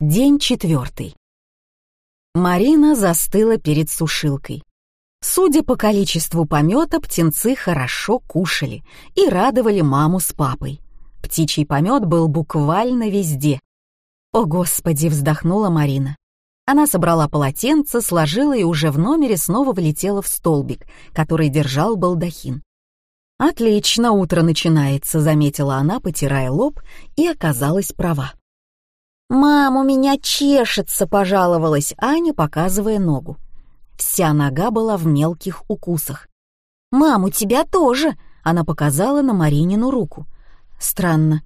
День четвертый. Марина застыла перед сушилкой. Судя по количеству помета, птенцы хорошо кушали и радовали маму с папой. Птичий помет был буквально везде. «О, Господи!» — вздохнула Марина. Она собрала полотенце, сложила и уже в номере снова влетела в столбик, который держал балдахин. «Отлично, утро начинается», — заметила она, потирая лоб, и оказалась права. «Мам, у меня чешется», — пожаловалась Аня, показывая ногу. Вся нога была в мелких укусах. «Мам, у тебя тоже», — она показала на Маринину руку. «Странно.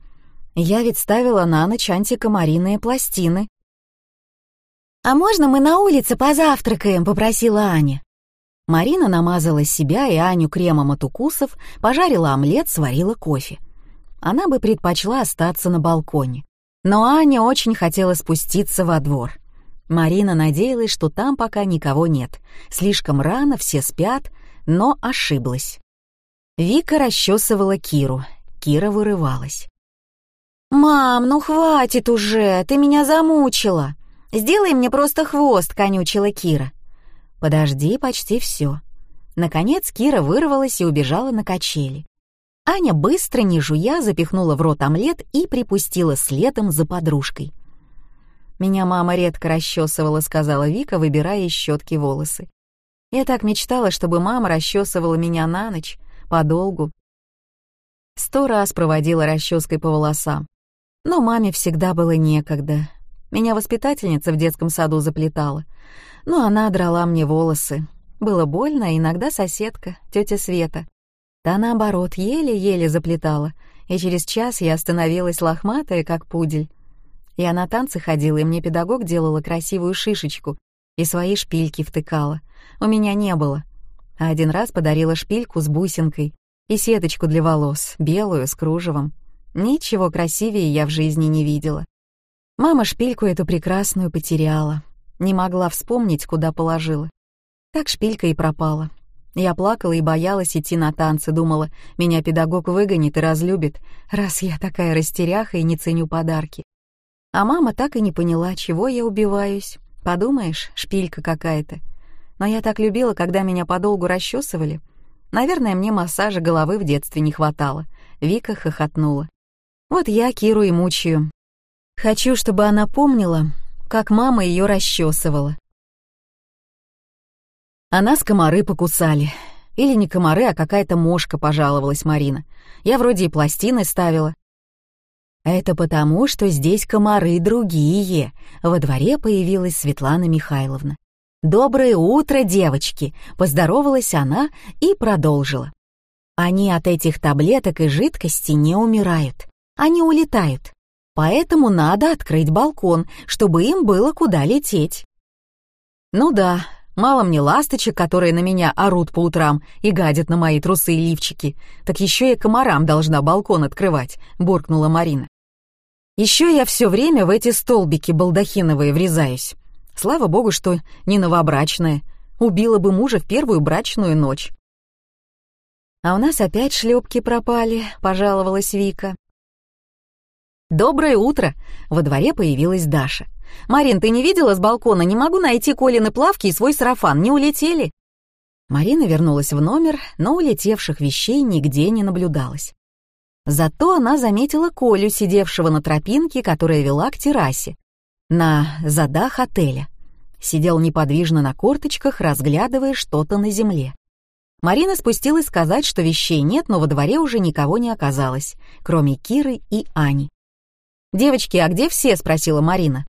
Я ведь ставила на ночь антикомариные пластины». «А можно мы на улице позавтракаем?» — попросила Аня. Марина намазала себя и Аню кремом от укусов, пожарила омлет, сварила кофе. Она бы предпочла остаться на балконе. Но Аня очень хотела спуститься во двор. Марина надеялась, что там пока никого нет. Слишком рано, все спят, но ошиблась. Вика расчесывала Киру. Кира вырывалась. «Мам, ну хватит уже, ты меня замучила. Сделай мне просто хвост», — конючила Кира. «Подожди, почти все». Наконец Кира вырвалась и убежала на качели. Аня быстро, не жуя, запихнула в рот омлет и припустила следом за подружкой. «Меня мама редко расчесывала», — сказала Вика, выбирая из щетки волосы. «Я так мечтала, чтобы мама расчесывала меня на ночь, подолгу». Сто раз проводила расческой по волосам. Но маме всегда было некогда. Меня воспитательница в детском саду заплетала. Но она драла мне волосы. Было больно, иногда соседка, тетя Света. Та, наоборот, еле-еле заплетала, и через час я становилась лохматая, как пудель. Я на танцы ходила, и мне педагог делала красивую шишечку и свои шпильки втыкала. У меня не было. А один раз подарила шпильку с бусинкой и сеточку для волос, белую, с кружевом. Ничего красивее я в жизни не видела. Мама шпильку эту прекрасную потеряла. Не могла вспомнить, куда положила. Так шпилька и пропала. Я плакала и боялась идти на танцы, думала, меня педагог выгонит и разлюбит, раз я такая растеряха и не ценю подарки. А мама так и не поняла, чего я убиваюсь. Подумаешь, шпилька какая-то. Но я так любила, когда меня подолгу расчесывали. Наверное, мне массажа головы в детстве не хватало. Вика хохотнула. Вот я Киру и мучаю. Хочу, чтобы она помнила, как мама ее расчесывала. А нас комары покусали. Или не комары, а какая-то мошка, пожаловалась Марина. Я вроде и пластины ставила. Это потому, что здесь комары другие. Во дворе появилась Светлана Михайловна. «Доброе утро, девочки!» — поздоровалась она и продолжила. «Они от этих таблеток и жидкости не умирают. Они улетают. Поэтому надо открыть балкон, чтобы им было куда лететь». «Ну да, Мало мне ласточек, которые на меня орут по утрам и гадят на мои трусы и лифчики, так еще и комарам должна балкон открывать», — буркнула Марина. «Еще я все время в эти столбики балдахиновые врезаюсь. Слава богу, что не новобрачная. Убила бы мужа в первую брачную ночь». «А у нас опять шлепки пропали», — пожаловалась Вика. «Доброе утро!» — во дворе появилась Даша. «Марин, ты не видела с балкона? Не могу найти Колины плавки и свой сарафан. Не улетели?» Марина вернулась в номер, но улетевших вещей нигде не наблюдалось. Зато она заметила Колю, сидевшего на тропинке, которая вела к террасе, на задах отеля. Сидел неподвижно на корточках, разглядывая что-то на земле. Марина спустилась сказать, что вещей нет, но во дворе уже никого не оказалось, кроме Киры и Ани. «Девочки, а где все?» — спросила Марина.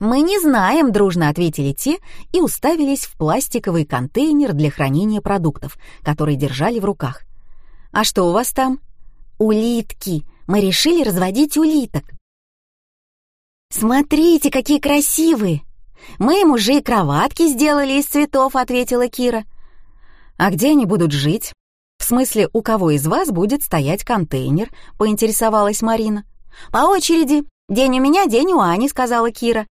«Мы не знаем», — дружно ответили те и уставились в пластиковый контейнер для хранения продуктов, который держали в руках. «А что у вас там?» «Улитки. Мы решили разводить улиток». «Смотрите, какие красивые! Мы им уже и кроватки сделали из цветов», — ответила Кира. «А где они будут жить?» «В смысле, у кого из вас будет стоять контейнер?» — поинтересовалась Марина. «По очереди. День у меня, день у Ани», — сказала Кира.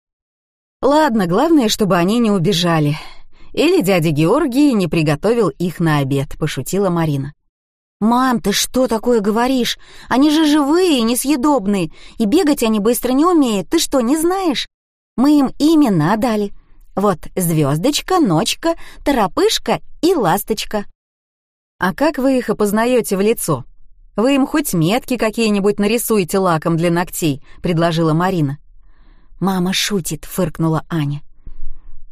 Ладно, главное, чтобы они не убежали. Или дядя Георгий не приготовил их на обед, пошутила Марина. «Мам, ты что такое говоришь? Они же живые и несъедобные, и бегать они быстро не умеют. Ты что, не знаешь? Мы им имена дали. Вот звездочка, ночка, торопышка и ласточка». «А как вы их опознаете в лицо? Вы им хоть метки какие-нибудь нарисуете лаком для ногтей», — предложила Марина. «Мама шутит», — фыркнула Аня.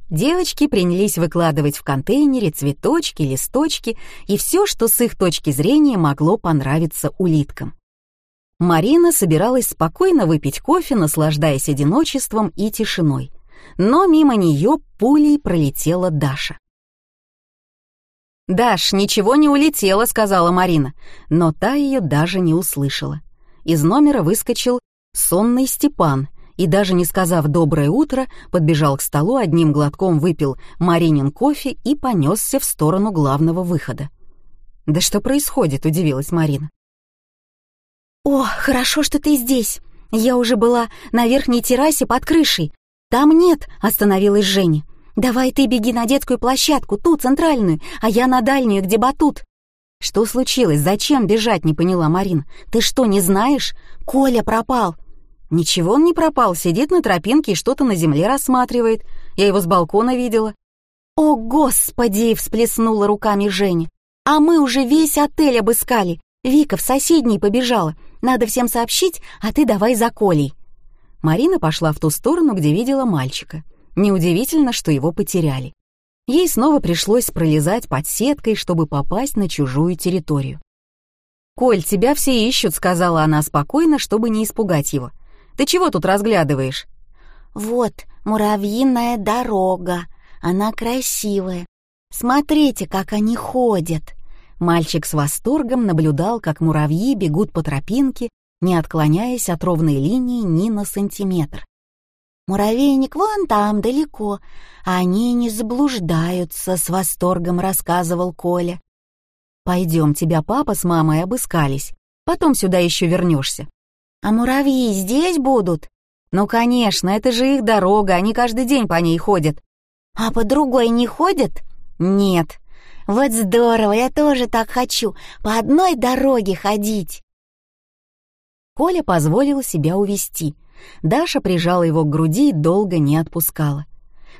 Девочки принялись выкладывать в контейнере цветочки, листочки и все, что с их точки зрения могло понравиться улиткам. Марина собиралась спокойно выпить кофе, наслаждаясь одиночеством и тишиной. Но мимо нее пулей пролетела Даша. «Даш, ничего не улетело», — сказала Марина, но та ее даже не услышала. Из номера выскочил сонный Степан и даже не сказав «доброе утро», подбежал к столу, одним глотком выпил Маринин кофе и понесся в сторону главного выхода. «Да что происходит?» — удивилась Марина. «О, хорошо, что ты здесь. Я уже была на верхней террасе под крышей. Там нет», — остановилась Женя. «Давай ты беги на детскую площадку, ту центральную, а я на дальнюю, где батут». «Что случилось? Зачем бежать?» — не поняла Марина. «Ты что, не знаешь? Коля пропал. Ничего он не пропал, сидит на тропинке и что-то на земле рассматривает. Я его с балкона видела. «О, Господи!» — всплеснула руками Женя. «А мы уже весь отель обыскали. Вика в соседний побежала. Надо всем сообщить, а ты давай за Колей». Марина пошла в ту сторону, где видела мальчика. Неудивительно, что его потеряли. Ей снова пришлось пролезать под сеткой, чтобы попасть на чужую территорию. «Коль, тебя все ищут», — сказала она спокойно, чтобы не испугать его. Ты чего тут разглядываешь?» «Вот муравьиная дорога. Она красивая. Смотрите, как они ходят». Мальчик с восторгом наблюдал, как муравьи бегут по тропинке, не отклоняясь от ровной линии ни на сантиметр. «Муравейник вон там, далеко. Они не заблуждаются», — с восторгом рассказывал Коля. «Пойдем, тебя папа с мамой обыскались. Потом сюда еще вернешься. «А муравьи здесь будут?» «Ну, конечно, это же их дорога, они каждый день по ней ходят». «А по другой не ходят?» «Нет». «Вот здорово, я тоже так хочу, по одной дороге ходить». Коля позволил себя увести. Даша прижала его к груди и долго не отпускала.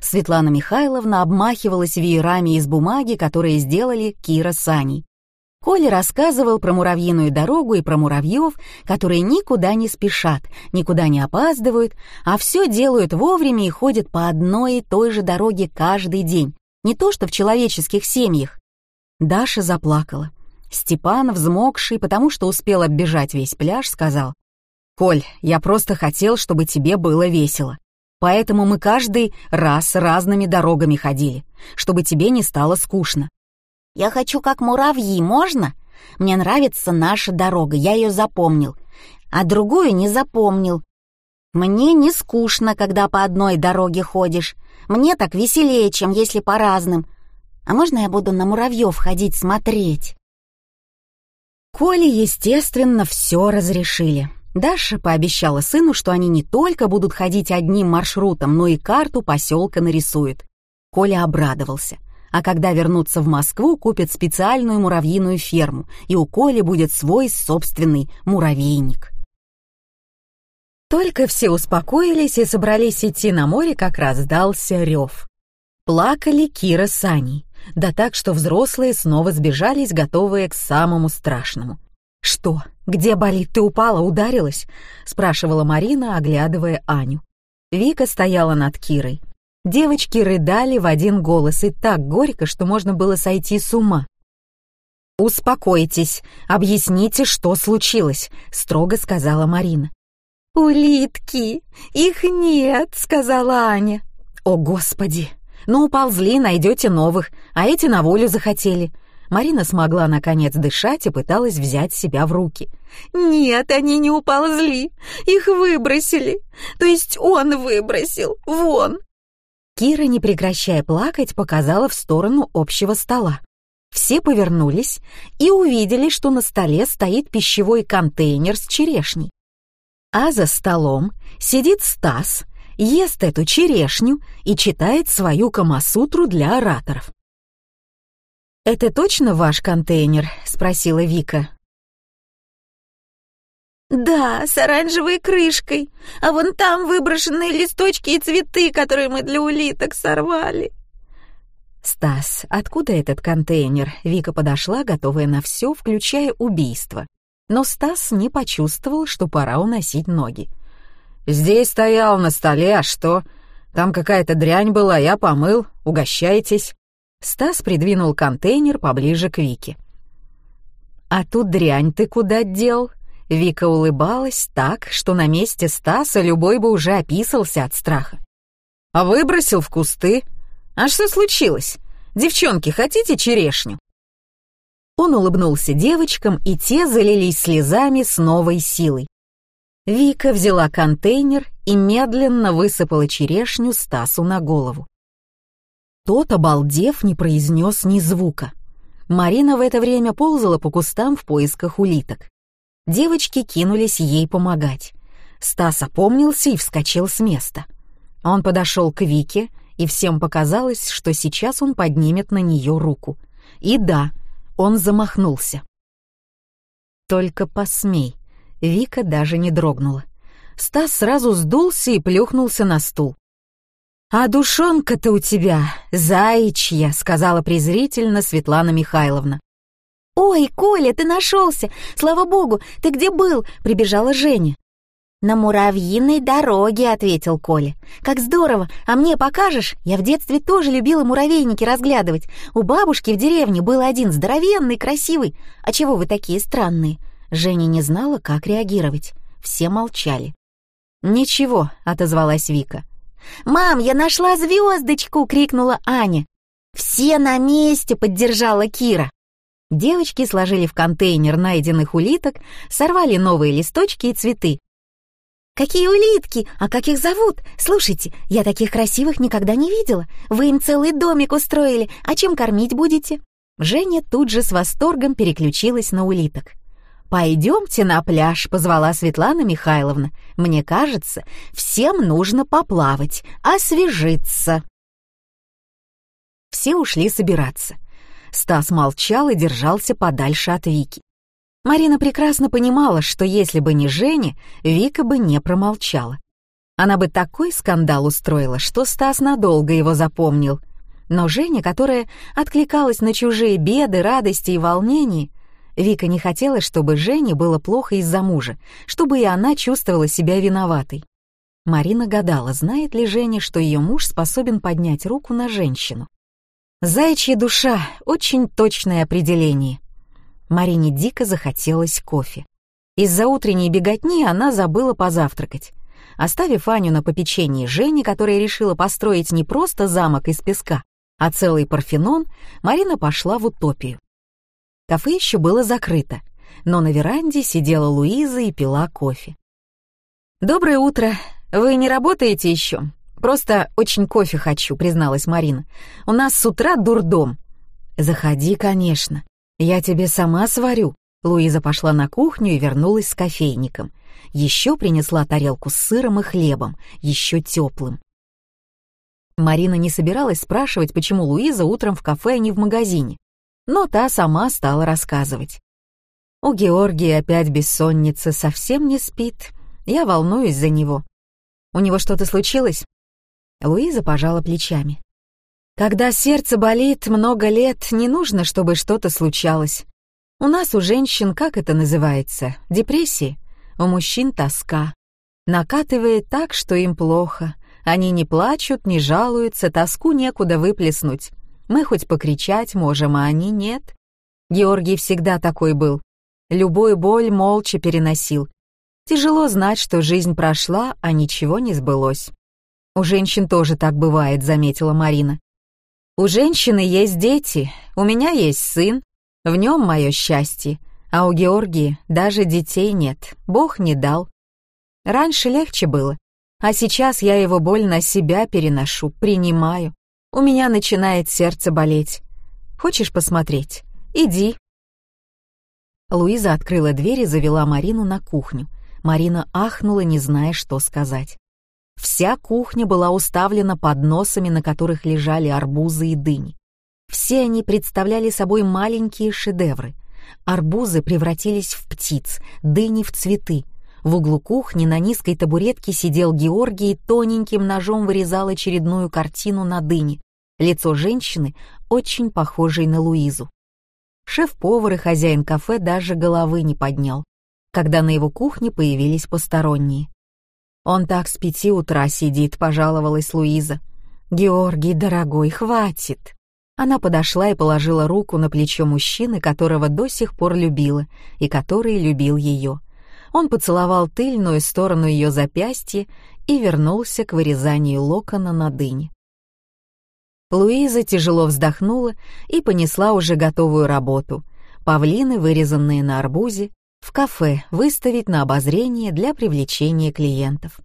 Светлана Михайловна обмахивалась веерами из бумаги, которые сделали Кира с Аней. Коля рассказывал про муравьиную дорогу и про муравьев, которые никуда не спешат, никуда не опаздывают, а все делают вовремя и ходят по одной и той же дороге каждый день, не то что в человеческих семьях. Даша заплакала. Степан, взмокший, потому что успел оббежать весь пляж, сказал, «Коль, я просто хотел, чтобы тебе было весело. Поэтому мы каждый раз разными дорогами ходили, чтобы тебе не стало скучно. Я хочу как муравьи, можно? Мне нравится наша дорога, я ее запомнил. А другую не запомнил. Мне не скучно, когда по одной дороге ходишь. Мне так веселее, чем если по разным. А можно я буду на муравьев ходить смотреть?» Коле, естественно, все разрешили. Даша пообещала сыну, что они не только будут ходить одним маршрутом, но и карту поселка нарисуют. Коля обрадовался а когда вернутся в Москву, купят специальную муравьиную ферму, и у Коли будет свой собственный муравейник. Только все успокоились и собрались идти на море, как раздался рев. Плакали Кира с Аней, да так, что взрослые снова сбежались, готовые к самому страшному. «Что? Где болит? Ты упала, ударилась?» — спрашивала Марина, оглядывая Аню. Вика стояла над Кирой. Девочки рыдали в один голос и так горько, что можно было сойти с ума. «Успокойтесь, объясните, что случилось», — строго сказала Марина. «Улитки! Их нет!» — сказала Аня. «О, Господи! Ну, уползли, найдете новых, а эти на волю захотели». Марина смогла наконец дышать и пыталась взять себя в руки. «Нет, они не уползли, их выбросили. То есть он выбросил, вон, Кира, не прекращая плакать, показала в сторону общего стола. Все повернулись и увидели, что на столе стоит пищевой контейнер с черешней. А за столом сидит Стас, ест эту черешню и читает свою камасутру для ораторов. «Это точно ваш контейнер?» — спросила Вика. «Да, с оранжевой крышкой, а вон там выброшенные листочки и цветы, которые мы для улиток сорвали». «Стас, откуда этот контейнер?» Вика подошла, готовая на все, включая убийство. Но Стас не почувствовал, что пора уносить ноги. «Здесь стоял на столе, а что? Там какая-то дрянь была, я помыл. Угощайтесь». Стас придвинул контейнер поближе к Вике. «А тут дрянь ты куда дел?» Вика улыбалась так, что на месте Стаса любой бы уже описался от страха. «А выбросил в кусты. А что случилось? Девчонки, хотите черешню?» Он улыбнулся девочкам, и те залились слезами с новой силой. Вика взяла контейнер и медленно высыпала черешню Стасу на голову. Тот, обалдев, не произнес ни звука. Марина в это время ползала по кустам в поисках улиток. Девочки кинулись ей помогать. Стас опомнился и вскочил с места. Он подошел к Вике, и всем показалось, что сейчас он поднимет на нее руку. И да, он замахнулся. «Только посмей!» Вика даже не дрогнула. Стас сразу сдулся и плюхнулся на стул. «А душонка-то у тебя заячья», — сказала презрительно Светлана Михайловна. «Ой, Коля, ты нашелся! Слава богу, ты где был?» — прибежала Женя. «На муравьиной дороге», — ответил Коля. «Как здорово! А мне покажешь? Я в детстве тоже любила муравейники разглядывать. У бабушки в деревне был один здоровенный, красивый. А чего вы такие странные?» Женя не знала, как реагировать. Все молчали. «Ничего», — отозвалась Вика. «Мам, я нашла звездочку!» — крикнула Аня. «Все на месте!» — поддержала Кира. Девочки сложили в контейнер найденных улиток, сорвали новые листочки и цветы. «Какие улитки? А как их зовут? Слушайте, я таких красивых никогда не видела. Вы им целый домик устроили, а чем кормить будете?» Женя тут же с восторгом переключилась на улиток. «Пойдемте на пляж», — позвала Светлана Михайловна. «Мне кажется, всем нужно поплавать, освежиться». Все ушли собираться. Стас молчал и держался подальше от Вики. Марина прекрасно понимала, что если бы не Женя, Вика бы не промолчала. Она бы такой скандал устроила, что Стас надолго его запомнил. Но Женя, которая откликалась на чужие беды, радости и волнения, Вика не хотела, чтобы Жене было плохо из-за мужа, чтобы и она чувствовала себя виноватой. Марина гадала, знает ли Женя, что ее муж способен поднять руку на женщину. «Заячья душа» — очень точное определение. Марине дико захотелось кофе. Из-за утренней беготни она забыла позавтракать. Оставив Аню на попечении Жени, которая решила построить не просто замок из песка, а целый Парфенон, Марина пошла в утопию. Кафе еще было закрыто, но на веранде сидела Луиза и пила кофе. «Доброе утро. Вы не работаете еще? Просто очень кофе хочу», — призналась Марина. «У нас с утра дурдом». «Заходи, конечно. Я тебе сама сварю». Луиза пошла на кухню и вернулась с кофейником. Еще принесла тарелку с сыром и хлебом, еще теплым. Марина не собиралась спрашивать, почему Луиза утром в кафе, а не в магазине но та сама стала рассказывать. У Георгия опять бессонница, совсем не спит. Я волнуюсь за него. У него что-то случилось? Луиза пожала плечами. Когда сердце болит много лет, не нужно, чтобы что-то случалось. У нас у женщин, как это называется, депрессии, у мужчин тоска. Накатывает так, что им плохо. Они не плачут, не жалуются, тоску некуда выплеснуть. Мы хоть покричать можем, а они нет. Георгий всегда такой был. Любую боль молча переносил. Тяжело знать, что жизнь прошла, а ничего не сбылось. У женщин тоже так бывает, заметила Марина. У женщины есть дети, у меня есть сын, в нем мое счастье, а у Георгии даже детей нет, Бог не дал. Раньше легче было, а сейчас я его боль на себя переношу, принимаю. У меня начинает сердце болеть. Хочешь посмотреть? Иди». Луиза открыла дверь и завела Марину на кухню. Марина ахнула, не зная, что сказать. Вся кухня была уставлена подносами, на которых лежали арбузы и дыни. Все они представляли собой маленькие шедевры. Арбузы превратились в птиц, дыни в цветы. В углу кухни на низкой табуретке сидел Георгий и тоненьким ножом вырезал очередную картину на дыне. Лицо женщины, очень похожей на Луизу. Шеф-повар и хозяин кафе даже головы не поднял, когда на его кухне появились посторонние. «Он так с пяти утра сидит», — пожаловалась Луиза. «Георгий, дорогой, хватит!» Она подошла и положила руку на плечо мужчины, которого до сих пор любила и который любил ее. Он поцеловал тыльную сторону ее запястья и вернулся к вырезанию локона на дыне. Луиза тяжело вздохнула и понесла уже готовую работу. Павлины, вырезанные на арбузе, в кафе выставить на обозрение для привлечения клиентов.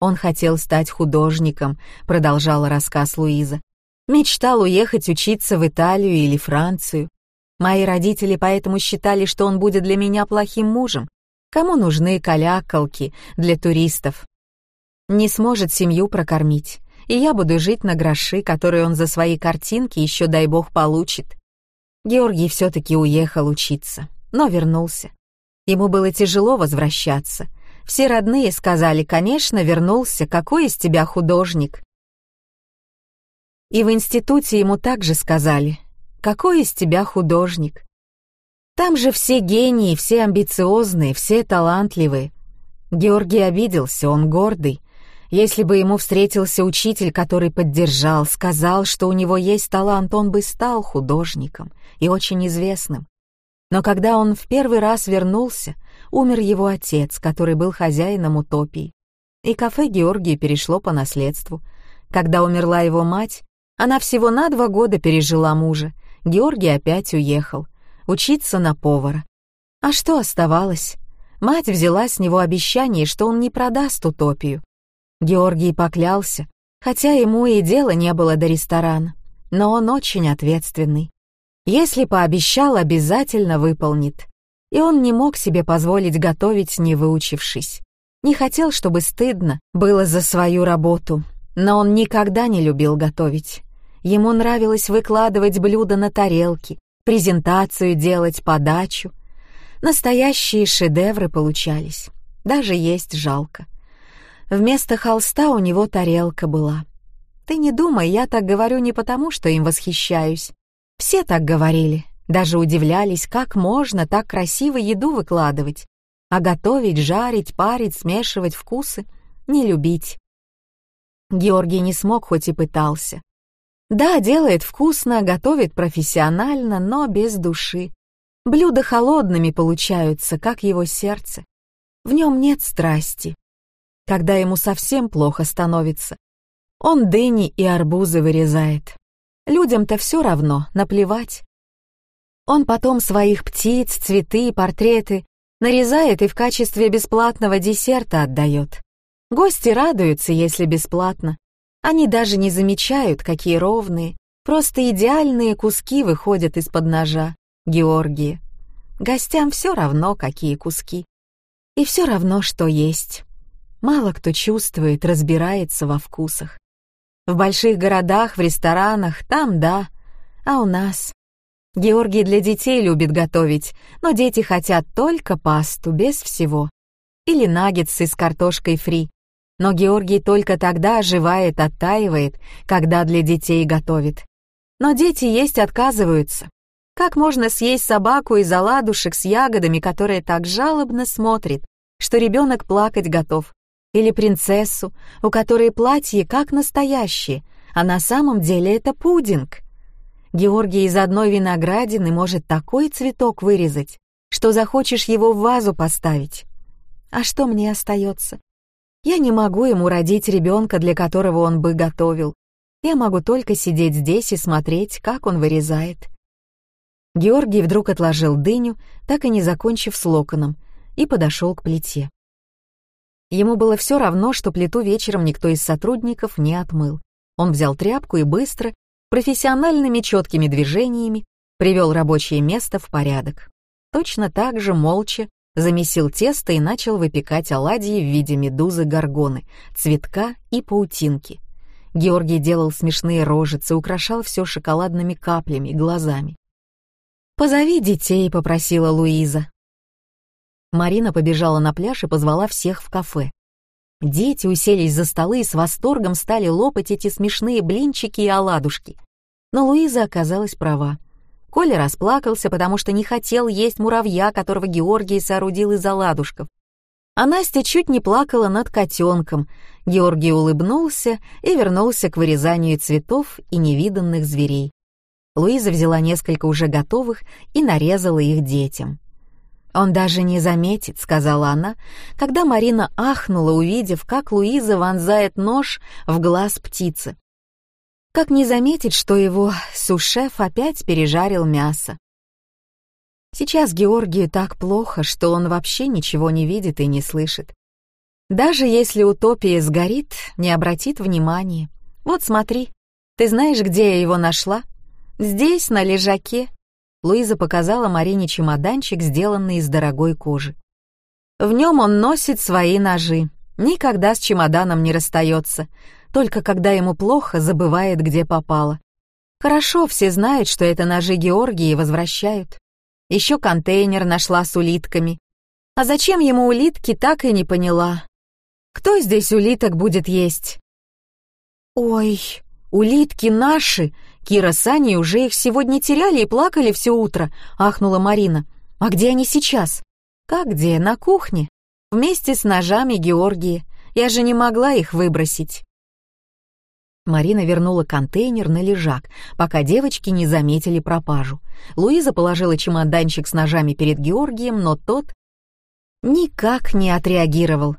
Он хотел стать художником, продолжала рассказ Луиза. Мечтал уехать учиться в Италию или Францию. Мои родители поэтому считали, что он будет для меня плохим мужем. Кому нужны калякалки для туристов? Не сможет семью прокормить и я буду жить на гроши, которые он за свои картинки еще, дай бог, получит. Георгий все-таки уехал учиться, но вернулся. Ему было тяжело возвращаться. Все родные сказали, конечно, вернулся, какой из тебя художник. И в институте ему также сказали, какой из тебя художник. Там же все гении, все амбициозные, все талантливые. Георгий обиделся, он гордый, если бы ему встретился учитель, который поддержал, сказал, что у него есть талант, он бы стал художником и очень известным. Но когда он в первый раз вернулся, умер его отец, который был хозяином утопии. И кафе Георгия перешло по наследству. Когда умерла его мать, она всего на два года пережила мужа. Георгий опять уехал. Учиться на повара. А что оставалось? Мать взяла с него обещание, что он не продаст утопию, Георгий поклялся, хотя ему и дела не было до ресторана, но он очень ответственный. Если пообещал, обязательно выполнит. И он не мог себе позволить готовить, не выучившись. Не хотел, чтобы стыдно было за свою работу, но он никогда не любил готовить. Ему нравилось выкладывать блюда на тарелки, презентацию делать, подачу. Настоящие шедевры получались. Даже есть жалко. Вместо холста у него тарелка была. Ты не думай, я так говорю не потому, что им восхищаюсь. Все так говорили, даже удивлялись, как можно так красиво еду выкладывать. А готовить, жарить, парить, смешивать вкусы — не любить. Георгий не смог, хоть и пытался. Да, делает вкусно, готовит профессионально, но без души. Блюда холодными получаются, как его сердце. В нем нет страсти когда ему совсем плохо становится. Он дыни и арбузы вырезает. Людям-то все равно, наплевать. Он потом своих птиц, цветы, портреты нарезает и в качестве бесплатного десерта отдает. Гости радуются, если бесплатно. Они даже не замечают, какие ровные, просто идеальные куски выходят из-под ножа, Георгии. Гостям все равно, какие куски. И все равно, что есть. Мало кто чувствует, разбирается во вкусах. В больших городах, в ресторанах, там да, а у нас... Георгий для детей любит готовить, но дети хотят только пасту, без всего. Или наггетсы с картошкой фри. Но Георгий только тогда оживает, оттаивает, когда для детей готовит. Но дети есть отказываются. Как можно съесть собаку из оладушек с ягодами, которая так жалобно смотрит, что ребенок плакать готов? Или принцессу, у которой платье как настоящее, а на самом деле это пудинг. Георгий из одной виноградины может такой цветок вырезать, что захочешь его в вазу поставить. А что мне остается? Я не могу ему родить ребенка, для которого он бы готовил. Я могу только сидеть здесь и смотреть, как он вырезает. Георгий вдруг отложил дыню, так и не закончив с локоном, и подошел к плите. Ему было все равно, что плиту вечером никто из сотрудников не отмыл. Он взял тряпку и быстро, профессиональными четкими движениями привел рабочее место в порядок. Точно так же молча замесил тесто и начал выпекать оладьи в виде медузы горгоны, цветка и паутинки. Георгий делал смешные рожицы, украшал все шоколадными каплями, глазами. «Позови детей», — попросила Луиза. Марина побежала на пляж и позвала всех в кафе. Дети уселись за столы и с восторгом стали лопать эти смешные блинчики и оладушки. Но Луиза оказалась права. Коля расплакался, потому что не хотел есть муравья, которого Георгий соорудил из оладушков. А Настя чуть не плакала над котенком. Георгий улыбнулся и вернулся к вырезанию цветов и невиданных зверей. Луиза взяла несколько уже готовых и нарезала их детям. «Он даже не заметит», — сказала она, когда Марина ахнула, увидев, как Луиза вонзает нож в глаз птицы. Как не заметить, что его сушеф опять пережарил мясо? Сейчас Георгию так плохо, что он вообще ничего не видит и не слышит. Даже если утопия сгорит, не обратит внимания. Вот смотри, ты знаешь, где я его нашла? Здесь, на лежаке. Луиза показала Марине чемоданчик, сделанный из дорогой кожи. В нем он носит свои ножи, никогда с чемоданом не расстается, только когда ему плохо, забывает, где попало. Хорошо, все знают, что это ножи Георгии возвращают. Еще контейнер нашла с улитками. А зачем ему улитки, так и не поняла. Кто здесь улиток будет есть? Ой, улитки наши. Кира с Аней уже их сегодня теряли и плакали все утро, ахнула Марина. А где они сейчас? Как где? На кухне. Вместе с ножами Георгии. Я же не могла их выбросить. Марина вернула контейнер на лежак, пока девочки не заметили пропажу. Луиза положила чемоданчик с ножами перед Георгием, но тот никак не отреагировал.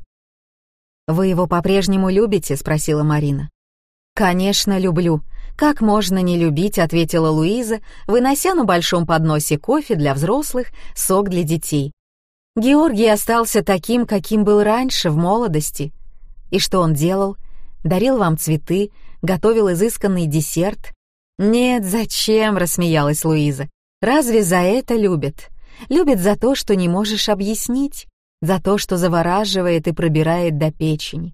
«Вы его по-прежнему любите?» — спросила Марина. «Конечно, люблю. Как можно не любить?» — ответила Луиза, вынося на большом подносе кофе для взрослых, сок для детей. Георгий остался таким, каким был раньше, в молодости. И что он делал? Дарил вам цветы, готовил изысканный десерт. «Нет, зачем?» — рассмеялась Луиза. «Разве за это любят? Любят за то, что не можешь объяснить, за то, что завораживает и пробирает до печени.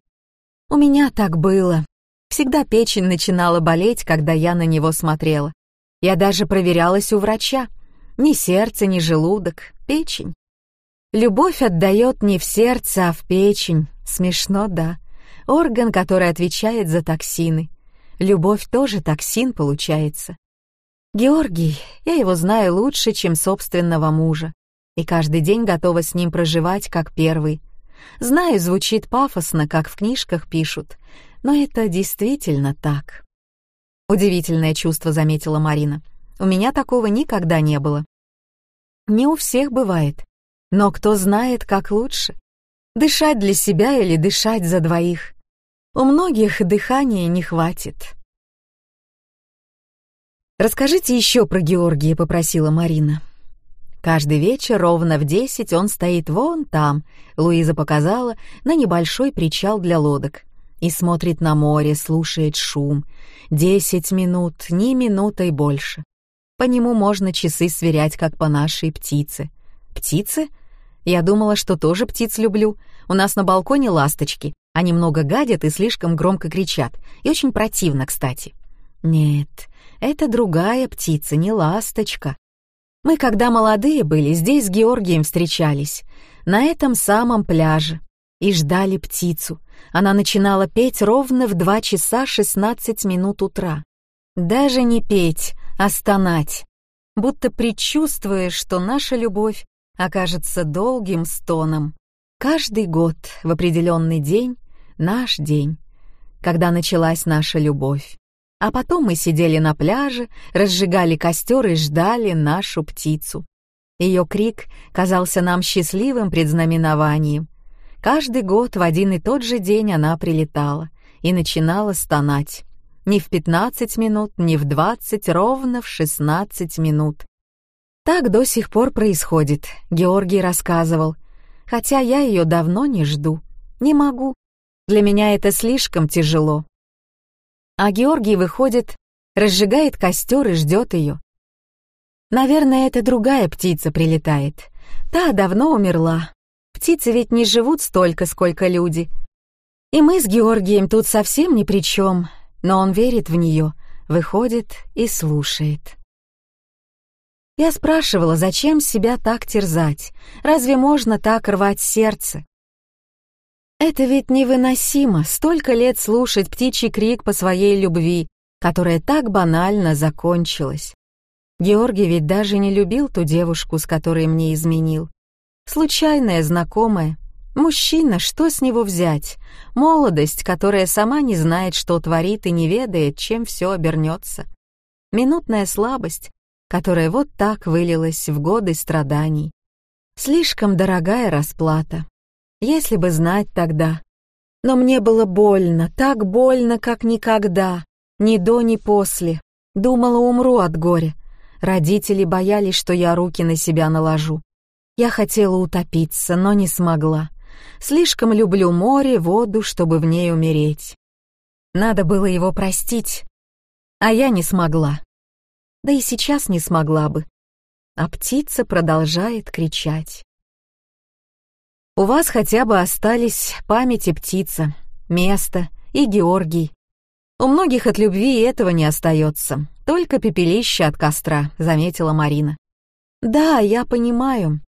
У меня так было. Всегда печень начинала болеть, когда я на него смотрела. Я даже проверялась у врача. Ни сердце, ни желудок, печень. Любовь отдает не в сердце, а в печень. Смешно, да. Орган, который отвечает за токсины. Любовь тоже токсин получается. Георгий, я его знаю лучше, чем собственного мужа, и каждый день готова с ним проживать как первый. Знаю, звучит пафосно, как в книжках пишут, но это действительно так. Удивительное чувство, заметила Марина. У меня такого никогда не было. Не у всех бывает, но кто знает, как лучше. Дышать для себя или дышать за двоих. У многих дыхания не хватит. «Расскажите еще про Георгия», — попросила Марина. Каждый вечер ровно в десять он стоит вон там, Луиза показала, на небольшой причал для лодок, и смотрит на море, слушает шум. Десять минут, ни минутой больше. По нему можно часы сверять, как по нашей птице. Птицы? Я думала, что тоже птиц люблю. У нас на балконе ласточки. Они много гадят и слишком громко кричат. И очень противно, кстати. Нет, это другая птица, не ласточка. Мы, когда молодые были, здесь с Георгием встречались, на этом самом пляже, и ждали птицу. Она начинала петь ровно в 2 часа 16 минут утра. Даже не петь, а стонать, будто предчувствуя, что наша любовь окажется долгим стоном. Каждый год в определенный день наш день, когда началась наша любовь. А потом мы сидели на пляже, разжигали костер и ждали нашу птицу. Ее крик казался нам счастливым предзнаменованием. Каждый год в один и тот же день она прилетала и начинала стонать. Не в 15 минут, не в 20, ровно в 16 минут. Так до сих пор происходит, Георгий рассказывал. Хотя я ее давно не жду. Не могу. Для меня это слишком тяжело. А Георгий выходит, разжигает костер и ждет ее. Наверное, это другая птица прилетает. Та давно умерла. Птицы ведь не живут столько, сколько люди. И мы с Георгием тут совсем ни при чем. но он верит в нее, выходит и слушает. Я спрашивала, зачем себя так терзать? Разве можно так рвать сердце? Это ведь невыносимо, столько лет слушать птичий крик по своей любви, которая так банально закончилась. Георгий ведь даже не любил ту девушку, с которой мне изменил. Случайная знакомая. Мужчина, что с него взять? Молодость, которая сама не знает, что творит и не ведает, чем все обернется. Минутная слабость, которая вот так вылилась в годы страданий. Слишком дорогая расплата. Если бы знать тогда. Но мне было больно, так больно, как никогда. Ни до, ни после. Думала, умру от горя. Родители боялись, что я руки на себя наложу. Я хотела утопиться, но не смогла. Слишком люблю море, воду, чтобы в ней умереть. Надо было его простить, а я не смогла. Да и сейчас не смогла бы. А птица продолжает кричать. У вас хотя бы остались память и птица, место и Георгий. У многих от любви этого не остается, только пепелище от костра, заметила Марина. Да, я понимаю.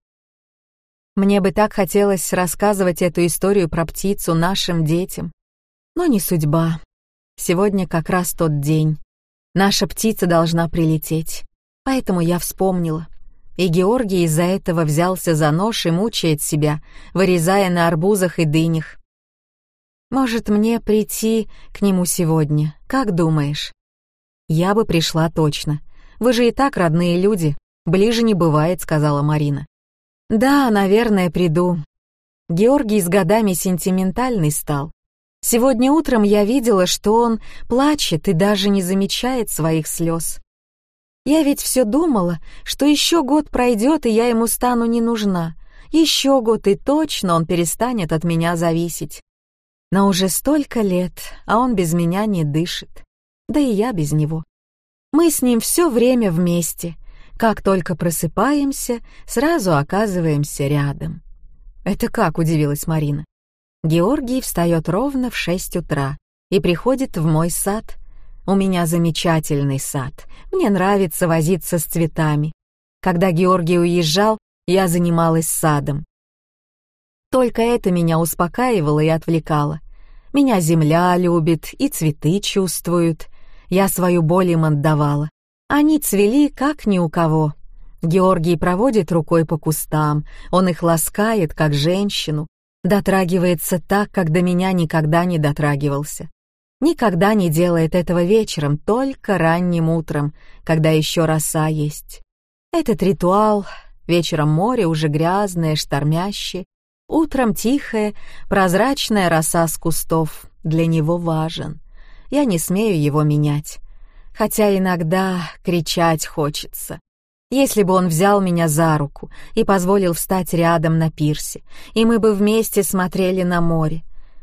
Мне бы так хотелось рассказывать эту историю про птицу нашим детям. Но не судьба. Сегодня как раз тот день. Наша птица должна прилететь. Поэтому я вспомнила. И Георгий из-за этого взялся за нож и мучает себя, вырезая на арбузах и дынях. Может, мне прийти к нему сегодня, как думаешь? Я бы пришла точно. Вы же и так родные люди. Ближе не бывает, сказала Марина. Да, наверное, приду. Георгий с годами сентиментальный стал. Сегодня утром я видела, что он плачет и даже не замечает своих слез. Я ведь все думала, что еще год пройдет, и я ему стану не нужна. Еще год, и точно он перестанет от меня зависеть. Но уже столько лет, а он без меня не дышит. Да и я без него. Мы с ним все время вместе. Как только просыпаемся, сразу оказываемся рядом. «Это как?» — удивилась Марина. Георгий встает ровно в шесть утра и приходит в мой сад, у меня замечательный сад. Мне нравится возиться с цветами. Когда Георгий уезжал, я занималась садом. Только это меня успокаивало и отвлекало. Меня земля любит и цветы чувствуют. Я свою боль им отдавала. Они цвели, как ни у кого. Георгий проводит рукой по кустам, он их ласкает, как женщину, дотрагивается так, как до меня никогда не дотрагивался никогда не делает этого вечером, только ранним утром, когда еще роса есть. Этот ритуал, вечером море уже грязное, штормящее, утром тихая, прозрачная роса с кустов, для него важен. Я не смею его менять, хотя иногда кричать хочется. Если бы он взял меня за руку и позволил встать рядом на пирсе, и мы бы вместе смотрели на море,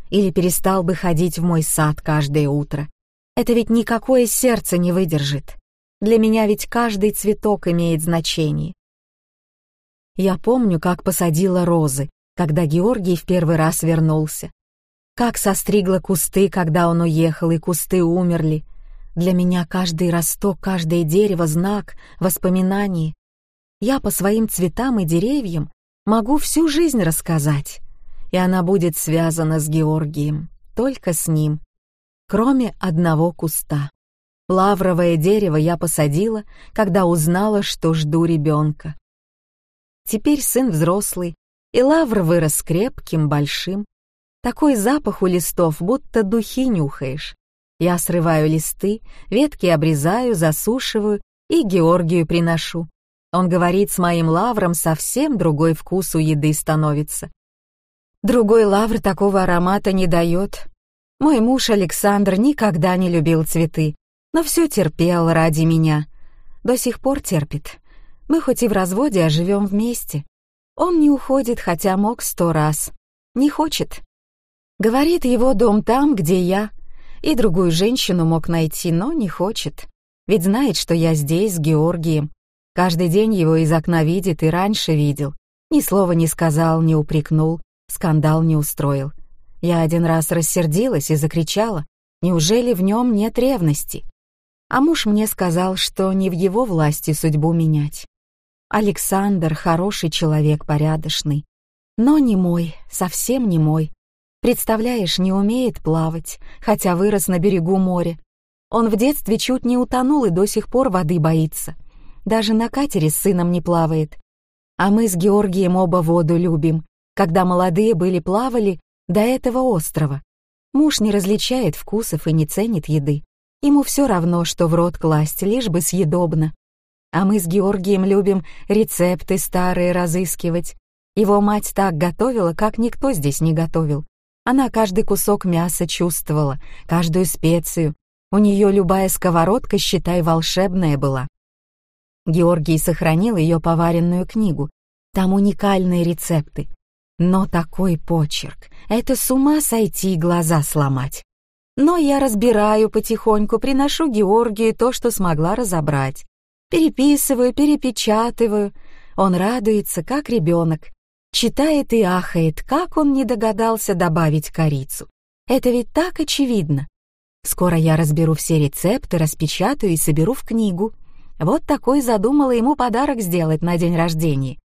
или перестал бы ходить в мой сад каждое утро. Это ведь никакое сердце не выдержит. Для меня ведь каждый цветок имеет значение. Я помню, как посадила розы, когда Георгий в первый раз вернулся. Как состригла кусты, когда он уехал, и кусты умерли. Для меня каждый росток, каждое дерево — знак, воспоминание. Я по своим цветам и деревьям могу всю жизнь рассказать и она будет связана с Георгием, только с ним, кроме одного куста. Лавровое дерево я посадила, когда узнала, что жду ребенка. Теперь сын взрослый, и лавр вырос крепким, большим. Такой запах у листов, будто духи нюхаешь. Я срываю листы, ветки обрезаю, засушиваю и Георгию приношу. Он говорит, с моим лавром совсем другой вкус у еды становится. Другой лавр такого аромата не дает. Мой муж Александр никогда не любил цветы, но все терпел ради меня. До сих пор терпит. Мы хоть и в разводе, а живем вместе. Он не уходит, хотя мог сто раз. Не хочет. Говорит, его дом там, где я. И другую женщину мог найти, но не хочет. Ведь знает, что я здесь с Георгием. Каждый день его из окна видит и раньше видел. Ни слова не сказал, не упрекнул скандал не устроил. Я один раз рассердилась и закричала, Неужели в нем нет ревности? А муж мне сказал, что не в его власти судьбу менять. Александр хороший человек, порядочный. Но не мой, совсем не мой. Представляешь, не умеет плавать, хотя вырос на берегу моря. Он в детстве чуть не утонул и до сих пор воды боится. Даже на катере с сыном не плавает. А мы с Георгием оба воду любим. Когда молодые были плавали до этого острова. Муж не различает вкусов и не ценит еды. Ему все равно, что в рот класть, лишь бы съедобно. А мы с Георгием любим рецепты старые разыскивать. Его мать так готовила, как никто здесь не готовил. Она каждый кусок мяса чувствовала, каждую специю. У нее любая сковородка, считай, волшебная была. Георгий сохранил ее поваренную книгу. Там уникальные рецепты. Но такой почерк — это с ума сойти и глаза сломать. Но я разбираю потихоньку, приношу Георгию то, что смогла разобрать. Переписываю, перепечатываю. Он радуется, как ребенок. Читает и ахает, как он не догадался добавить корицу. Это ведь так очевидно. Скоро я разберу все рецепты, распечатаю и соберу в книгу. Вот такой задумала ему подарок сделать на день рождения.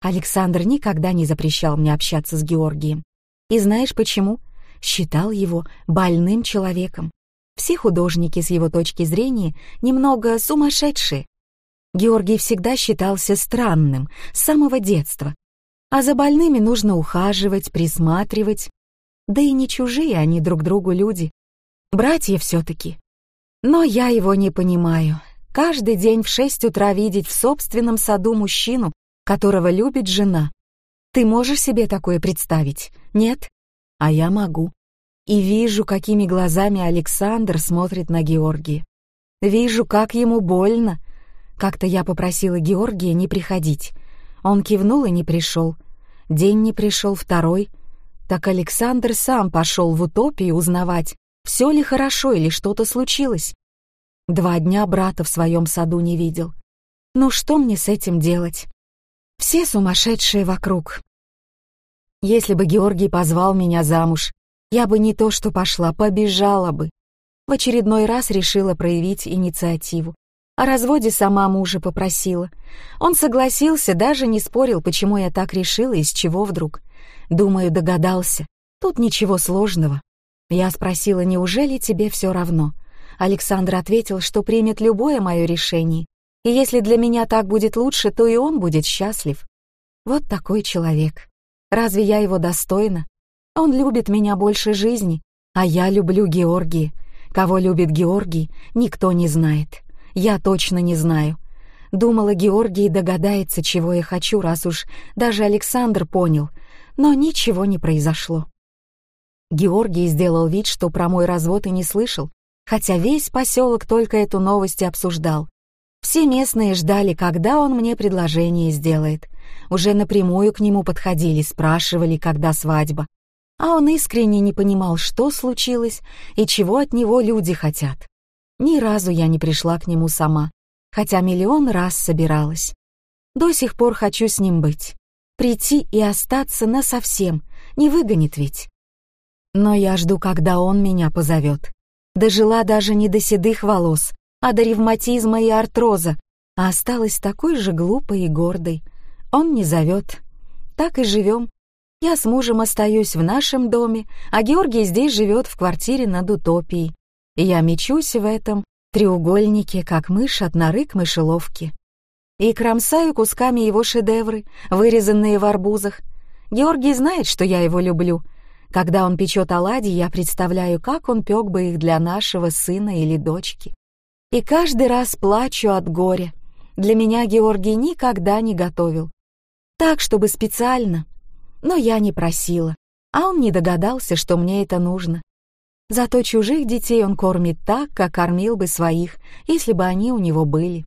Александр никогда не запрещал мне общаться с Георгием. И знаешь почему? Считал его больным человеком. Все художники с его точки зрения немного сумасшедшие. Георгий всегда считался странным с самого детства. А за больными нужно ухаживать, присматривать. Да и не чужие они друг другу люди. Братья все-таки. Но я его не понимаю. Каждый день в шесть утра видеть в собственном саду мужчину, которого любит жена. Ты можешь себе такое представить? Нет? А я могу. И вижу, какими глазами Александр смотрит на Георгия. Вижу, как ему больно, как-то я попросила Георгия не приходить. Он кивнул и не пришел. День не пришел, второй. Так Александр сам пошел в утопию узнавать, все ли хорошо или что-то случилось. Два дня брата в своем саду не видел. Ну что мне с этим делать? Все сумасшедшие вокруг. Если бы Георгий позвал меня замуж, я бы не то что пошла, побежала бы. В очередной раз решила проявить инициативу. О разводе сама мужа попросила. Он согласился, даже не спорил, почему я так решила и с чего вдруг. Думаю, догадался. Тут ничего сложного. Я спросила, неужели тебе все равно? Александр ответил, что примет любое мое решение. И если для меня так будет лучше, то и он будет счастлив. Вот такой человек. Разве я его достойна? Он любит меня больше жизни, а я люблю Георгия. Кого любит Георгий, никто не знает. Я точно не знаю. Думала, Георгий догадается, чего я хочу, раз уж даже Александр понял, но ничего не произошло. Георгий сделал вид, что про мой развод и не слышал, хотя весь поселок только эту новость и обсуждал. Все местные ждали, когда он мне предложение сделает. Уже напрямую к нему подходили, спрашивали, когда свадьба. А он искренне не понимал, что случилось и чего от него люди хотят. Ни разу я не пришла к нему сама, хотя миллион раз собиралась. До сих пор хочу с ним быть. Прийти и остаться насовсем, не выгонит ведь. Но я жду, когда он меня позовет. Дожила даже не до седых волос, а до ревматизма и артроза, а осталась такой же глупой и гордой. Он не зовет. Так и живем. Я с мужем остаюсь в нашем доме, а Георгий здесь живет в квартире над утопией и я мечусь в этом треугольнике, как мышь от норы к мышеловке. И кромсаю кусками его шедевры, вырезанные в арбузах. Георгий знает, что я его люблю. Когда он печет оладьи, я представляю, как он пек бы их для нашего сына или дочки. И каждый раз плачу от горя. Для меня Георгий никогда не готовил. Так, чтобы специально. Но я не просила, а он не догадался, что мне это нужно. Зато чужих детей он кормит так, как кормил бы своих, если бы они у него были.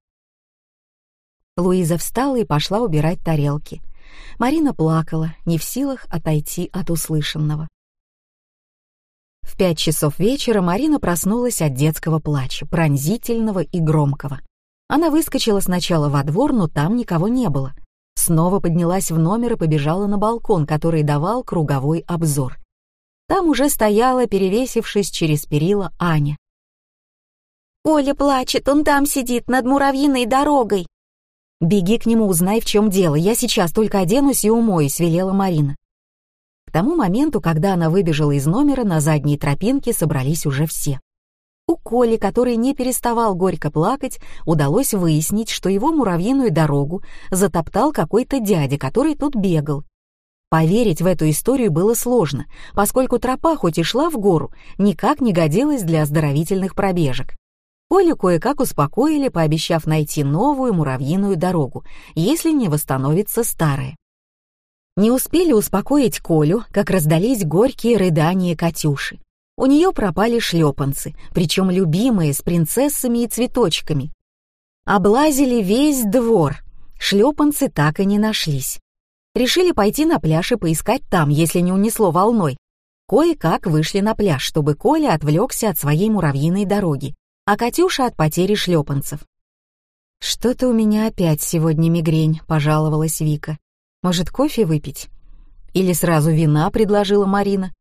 Луиза встала и пошла убирать тарелки. Марина плакала, не в силах отойти от услышанного. В пять часов вечера Марина проснулась от детского плача, пронзительного и громкого. Она выскочила сначала во двор, но там никого не было. Снова поднялась в номер и побежала на балкон, который давал круговой обзор. Там уже стояла, перевесившись через перила, Аня. «Оля плачет, он там сидит, над муравьиной дорогой». «Беги к нему, узнай, в чем дело. Я сейчас только оденусь и умоюсь», — велела Марина. К тому моменту, когда она выбежала из номера, на задней тропинке собрались уже все. У Коли, который не переставал горько плакать, удалось выяснить, что его муравьиную дорогу затоптал какой-то дядя, который тут бегал. Поверить в эту историю было сложно, поскольку тропа, хоть и шла в гору, никак не годилась для оздоровительных пробежек. Колю кое-как успокоили, пообещав найти новую муравьиную дорогу, если не восстановится старая. Не успели успокоить Колю, как раздались горькие рыдания Катюши. У нее пропали шлепанцы, причем любимые, с принцессами и цветочками. Облазили весь двор, шлепанцы так и не нашлись. Решили пойти на пляж и поискать там, если не унесло волной. Кое-как вышли на пляж, чтобы Коля отвлекся от своей муравьиной дороги а Катюша от потери шлепанцев. «Что-то у меня опять сегодня мигрень», — пожаловалась Вика. «Может, кофе выпить?» «Или сразу вина», — предложила Марина.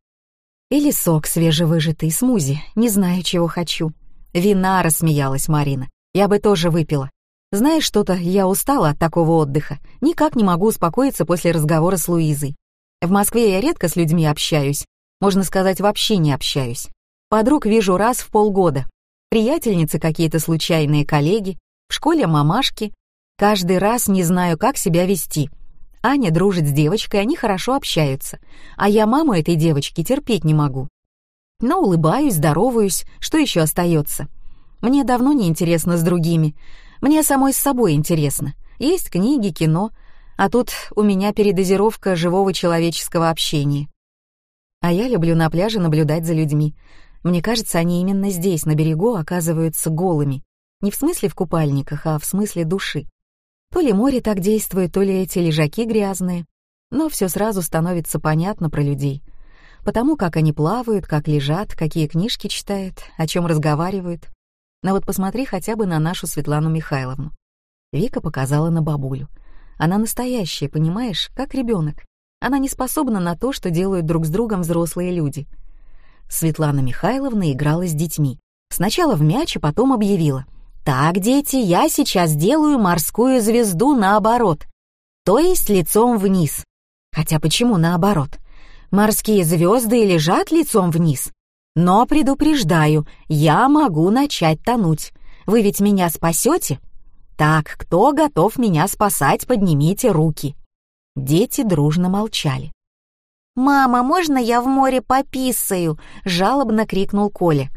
«Или сок свежевыжатый, смузи, не знаю, чего хочу». «Вина», — рассмеялась Марина. «Я бы тоже выпила. Знаешь что-то, я устала от такого отдыха. Никак не могу успокоиться после разговора с Луизой. В Москве я редко с людьми общаюсь. Можно сказать, вообще не общаюсь. Подруг вижу раз в полгода приятельницы какие-то случайные коллеги, в школе мамашки. Каждый раз не знаю, как себя вести. Аня дружит с девочкой, они хорошо общаются, а я маму этой девочки терпеть не могу. Но улыбаюсь, здороваюсь, что еще остается? Мне давно не интересно с другими, мне самой с собой интересно. Есть книги, кино, а тут у меня передозировка живого человеческого общения. А я люблю на пляже наблюдать за людьми, мне кажется, они именно здесь, на берегу, оказываются голыми. Не в смысле в купальниках, а в смысле души. То ли море так действует, то ли эти лежаки грязные. Но все сразу становится понятно про людей. Потому как они плавают, как лежат, какие книжки читают, о чем разговаривают. Но вот посмотри хотя бы на нашу Светлану Михайловну. Вика показала на бабулю. Она настоящая, понимаешь, как ребенок. Она не способна на то, что делают друг с другом взрослые люди — Светлана Михайловна играла с детьми. Сначала в мяч, а потом объявила. «Так, дети, я сейчас делаю морскую звезду наоборот, то есть лицом вниз. Хотя почему наоборот? Морские звезды лежат лицом вниз. Но предупреждаю, я могу начать тонуть. Вы ведь меня спасете? Так, кто готов меня спасать, поднимите руки». Дети дружно молчали. «Мама, можно я в море пописаю?» — жалобно крикнул Коля.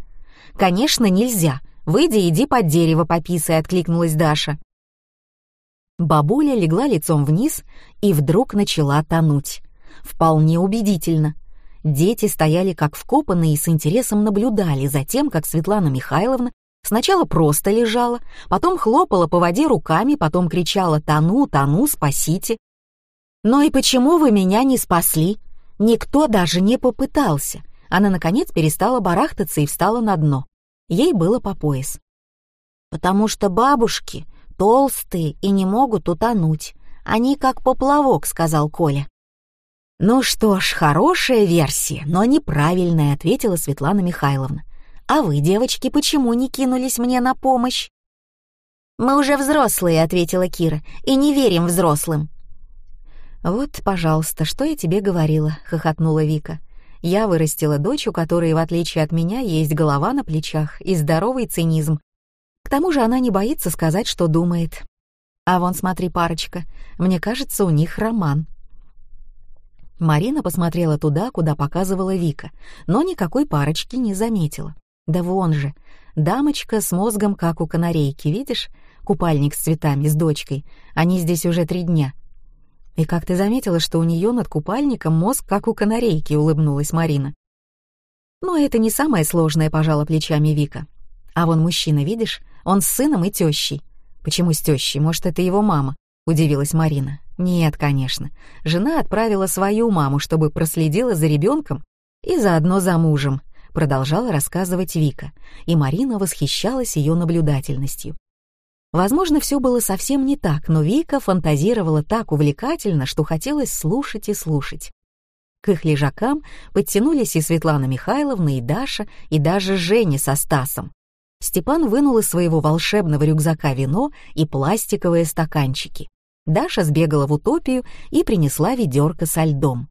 «Конечно, нельзя. Выйди, иди под дерево пописай», — откликнулась Даша. Бабуля легла лицом вниз и вдруг начала тонуть. Вполне убедительно. Дети стояли как вкопанные и с интересом наблюдали за тем, как Светлана Михайловна сначала просто лежала, потом хлопала по воде руками, потом кричала «Тону, тону, спасите!» «Но и почему вы меня не спасли?» Никто даже не попытался. Она, наконец, перестала барахтаться и встала на дно. Ей было по пояс. «Потому что бабушки толстые и не могут утонуть. Они как поплавок», — сказал Коля. «Ну что ж, хорошая версия, но неправильная», — ответила Светлана Михайловна. «А вы, девочки, почему не кинулись мне на помощь?» «Мы уже взрослые», — ответила Кира, — «и не верим взрослым». «Вот, пожалуйста, что я тебе говорила», — хохотнула Вика. «Я вырастила дочь, у которой, в отличие от меня, есть голова на плечах и здоровый цинизм. К тому же она не боится сказать, что думает. А вон, смотри, парочка, мне кажется, у них роман». Марина посмотрела туда, куда показывала Вика, но никакой парочки не заметила. Да вон же, дамочка с мозгом, как у канарейки, видишь? Купальник с цветами, с дочкой. Они здесь уже три дня. «И как ты заметила, что у нее над купальником мозг, как у канарейки?» — улыбнулась Марина. «Но это не самое сложное», — пожала плечами Вика. «А вон мужчина, видишь? Он с сыном и тещей». «Почему с тещей? Может, это его мама?» — удивилась Марина. «Нет, конечно. Жена отправила свою маму, чтобы проследила за ребенком и заодно за мужем», — продолжала рассказывать Вика, и Марина восхищалась ее наблюдательностью. Возможно, все было совсем не так, но Вика фантазировала так увлекательно, что хотелось слушать и слушать. К их лежакам подтянулись и Светлана Михайловна, и Даша, и даже Женя со Стасом. Степан вынул из своего волшебного рюкзака вино и пластиковые стаканчики. Даша сбегала в утопию и принесла ведерко со льдом.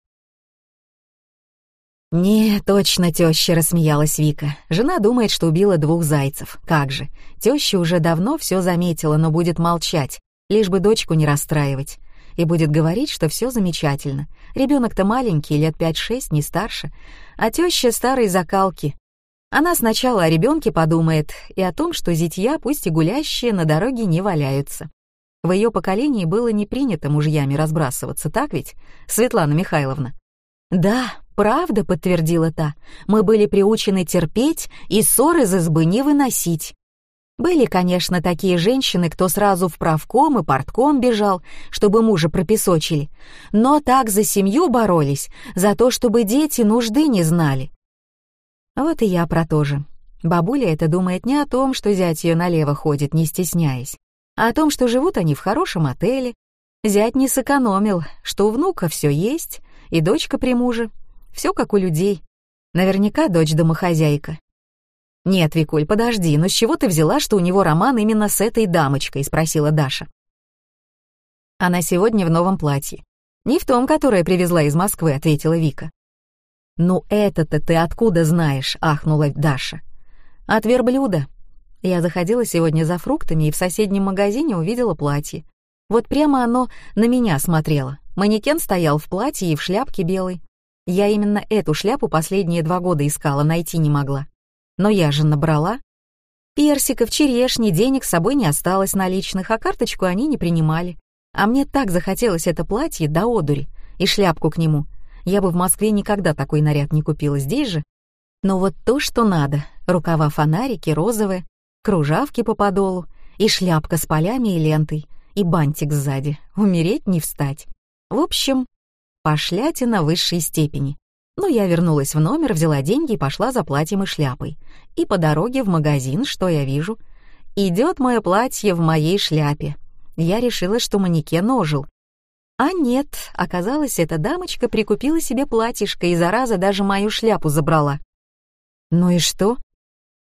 «Не, точно теща», — рассмеялась Вика. «Жена думает, что убила двух зайцев. Как же. Теща уже давно все заметила, но будет молчать, лишь бы дочку не расстраивать. И будет говорить, что все замечательно. Ребенок-то маленький, лет пять-шесть, не старше. А теща старой закалки. Она сначала о ребенке подумает и о том, что зятья, пусть и гулящие, на дороге не валяются. В ее поколении было не принято мужьями разбрасываться, так ведь, Светлана Михайловна? «Да, правда», — подтвердила та, — «мы были приучены терпеть и ссоры из избы не выносить». Были, конечно, такие женщины, кто сразу в правком и портком бежал, чтобы мужа пропесочили, но так за семью боролись, за то, чтобы дети нужды не знали. Вот и я про то же. Бабуля это думает не о том, что зять ее налево ходит, не стесняясь, а о том, что живут они в хорошем отеле. Зять не сэкономил, что у внука все есть, и дочка при муже. Все как у людей. Наверняка дочь домохозяйка. «Нет, Викуль, подожди, но с чего ты взяла, что у него роман именно с этой дамочкой?» — спросила Даша. «Она сегодня в новом платье. Не в том, которое привезла из Москвы», — ответила Вика. «Ну это-то ты откуда знаешь?» — ахнула Даша. «От верблюда. Я заходила сегодня за фруктами и в соседнем магазине увидела платье. Вот прямо оно на меня смотрело. Манекен стоял в платье и в шляпке белой. Я именно эту шляпу последние два года искала, найти не могла. Но я же набрала. Персиков, черешни, денег с собой не осталось наличных, а карточку они не принимали. А мне так захотелось это платье до одури и шляпку к нему. Я бы в Москве никогда такой наряд не купила здесь же. Но вот то, что надо. Рукава фонарики розовые, кружавки по подолу и шляпка с полями и лентой, и бантик сзади. Умереть не встать. В общем, пошлятина высшей степени. Но я вернулась в номер, взяла деньги и пошла за платьем и шляпой. И по дороге в магазин, что я вижу? Идет мое платье в моей шляпе. Я решила, что манекен ожил. А нет, оказалось, эта дамочка прикупила себе платьишко и зараза даже мою шляпу забрала. Ну и что?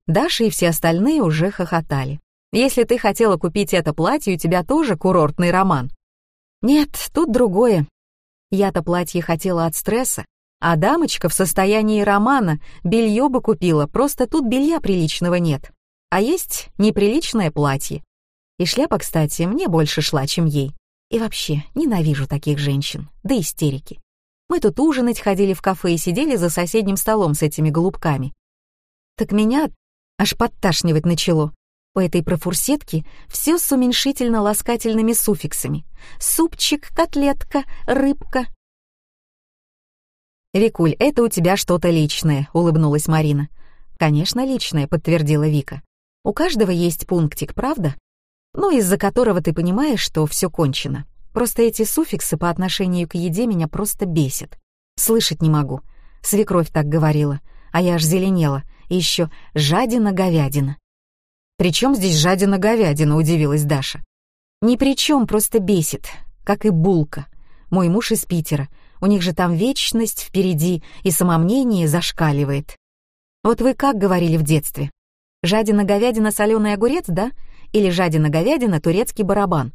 Даша и все остальные уже хохотали. Если ты хотела купить это платье, у тебя тоже курортный роман. Нет, тут другое. Я-то платье хотела от стресса, а дамочка в состоянии романа белье бы купила, просто тут белья приличного нет. А есть неприличное платье. И шляпа, кстати, мне больше шла, чем ей. И вообще, ненавижу таких женщин, да истерики. Мы тут ужинать ходили в кафе и сидели за соседним столом с этими голубками. Так меня аж подташнивать начало. У этой профурсетки все с уменьшительно-ласкательными суффиксами. Супчик, котлетка, рыбка. «Викуль, это у тебя что-то личное», — улыбнулась Марина. «Конечно, личное», — подтвердила Вика. «У каждого есть пунктик, правда? Ну, из-за которого ты понимаешь, что все кончено. Просто эти суффиксы по отношению к еде меня просто бесят. Слышать не могу. Свекровь так говорила, а я аж зеленела. И еще жадина-говядина. «При чем здесь жадина-говядина?» — удивилась Даша. «Ни при чем, просто бесит, как и булка. Мой муж из Питера, у них же там вечность впереди, и самомнение зашкаливает. Вот вы как говорили в детстве? Жадина-говядина соленый огурец, да? Или жадина-говядина турецкий барабан?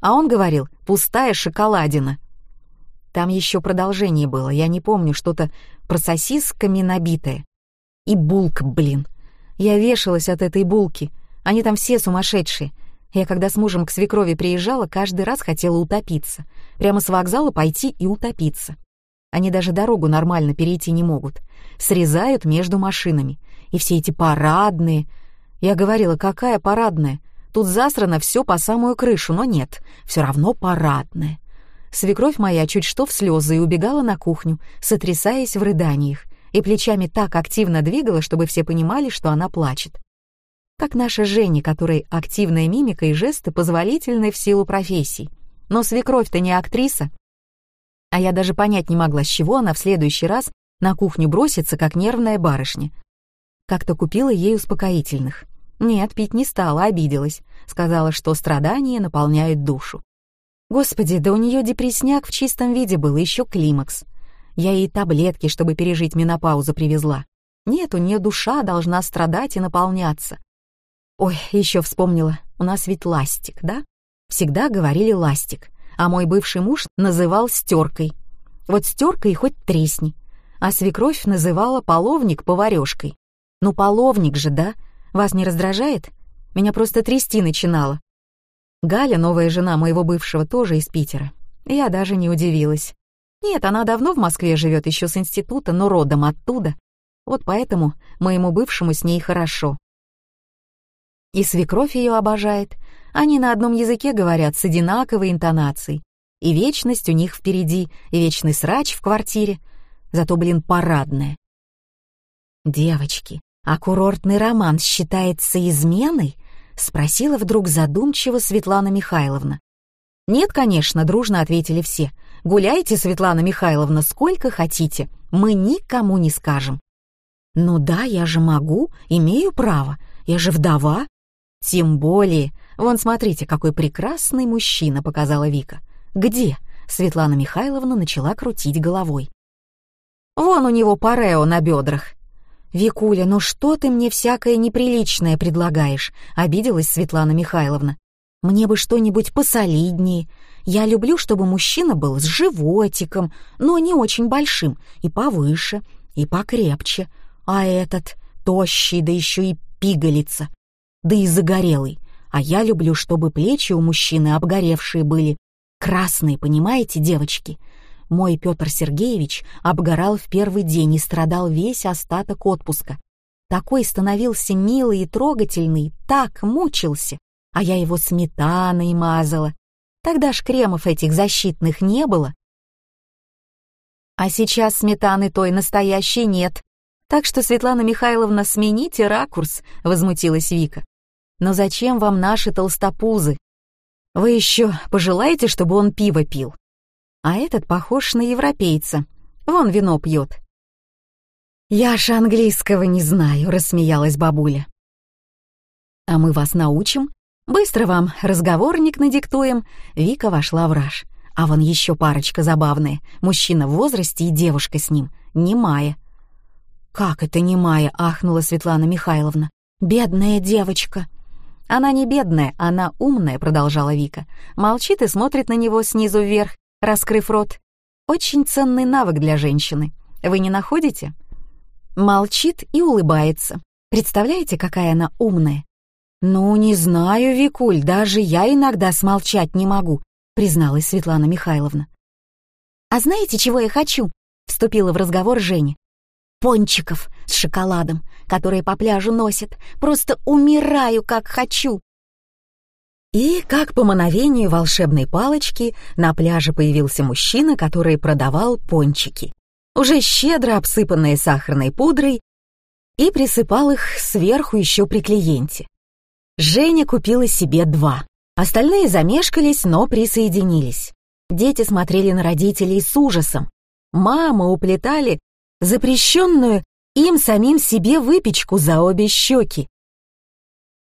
А он говорил «пустая шоколадина». Там еще продолжение было, я не помню, что-то про сосисками набитое. И булка, блин. Я вешалась от этой булки — они там все сумасшедшие. Я когда с мужем к свекрови приезжала, каждый раз хотела утопиться. Прямо с вокзала пойти и утопиться. Они даже дорогу нормально перейти не могут. Срезают между машинами. И все эти парадные. Я говорила, какая парадная? Тут засрано все по самую крышу, но нет, все равно парадная. Свекровь моя чуть что в слезы и убегала на кухню, сотрясаясь в рыданиях, и плечами так активно двигала, чтобы все понимали, что она плачет как наша Женя, которой активная мимика и жесты позволительны в силу профессий. Но свекровь-то не актриса. А я даже понять не могла, с чего она в следующий раз на кухню бросится, как нервная барышня. Как-то купила ей успокоительных. Нет, пить не стала, обиделась. Сказала, что страдания наполняют душу. Господи, да у нее депресняк в чистом виде был, еще климакс. Я ей таблетки, чтобы пережить менопаузу, привезла. Нет, у нее душа должна страдать и наполняться. Ой, еще вспомнила, у нас ведь ластик, да? Всегда говорили ластик, а мой бывший муж называл стеркой. Вот стеркой хоть тресни. А свекровь называла половник поварешкой. Ну, половник же, да? Вас не раздражает? Меня просто трясти начинало. Галя, новая жена моего бывшего, тоже из Питера. Я даже не удивилась. Нет, она давно в Москве живет еще с института, но родом оттуда. Вот поэтому моему бывшему с ней хорошо. И свекровь ее обожает. Они на одном языке говорят с одинаковой интонацией. И вечность у них впереди, и вечный срач в квартире. Зато, блин, парадная. «Девочки, а курортный роман считается изменой?» — спросила вдруг задумчиво Светлана Михайловна. «Нет, конечно», — дружно ответили все. «Гуляйте, Светлана Михайловна, сколько хотите. Мы никому не скажем». «Ну да, я же могу, имею право. Я же вдова». «Тем более. Вон, смотрите, какой прекрасный мужчина», — показала Вика. «Где?» — Светлана Михайловна начала крутить головой. «Вон у него парео на бедрах». «Викуля, ну что ты мне всякое неприличное предлагаешь?» — обиделась Светлана Михайловна. Мне бы что-нибудь посолиднее. Я люблю, чтобы мужчина был с животиком, но не очень большим, и повыше, и покрепче. А этот тощий, да еще и пигалица, да и загорелый. А я люблю, чтобы плечи у мужчины обгоревшие были. Красные, понимаете, девочки? Мой Петр Сергеевич обгорал в первый день и страдал весь остаток отпуска. Такой становился милый и трогательный, так мучился а я его сметаной мазала. Тогда ж кремов этих защитных не было. А сейчас сметаны той настоящей нет. Так что, Светлана Михайловна, смените ракурс, возмутилась Вика. Но зачем вам наши толстопузы? Вы еще пожелаете, чтобы он пиво пил? А этот похож на европейца. Вон вино пьет. «Я ж английского не знаю», — рассмеялась бабуля. «А мы вас научим», «Быстро вам разговорник надиктуем». Вика вошла в раж. А вон еще парочка забавная. Мужчина в возрасте и девушка с ним. Немая. «Как это немая?» — ахнула Светлана Михайловна. «Бедная девочка». «Она не бедная, она умная», — продолжала Вика. Молчит и смотрит на него снизу вверх, раскрыв рот. Очень ценный навык для женщины. Вы не находите? Молчит и улыбается. Представляете, какая она умная? «Ну, не знаю, Викуль, даже я иногда смолчать не могу», призналась Светлана Михайловна. «А знаете, чего я хочу?» вступила в разговор Женя. «Пончиков с шоколадом, которые по пляжу носят. Просто умираю, как хочу!» И, как по мановению волшебной палочки, на пляже появился мужчина, который продавал пончики, уже щедро обсыпанные сахарной пудрой, и присыпал их сверху еще при клиенте. Женя купила себе два. Остальные замешкались, но присоединились. Дети смотрели на родителей с ужасом. Мамы уплетали запрещенную им самим себе выпечку за обе щеки.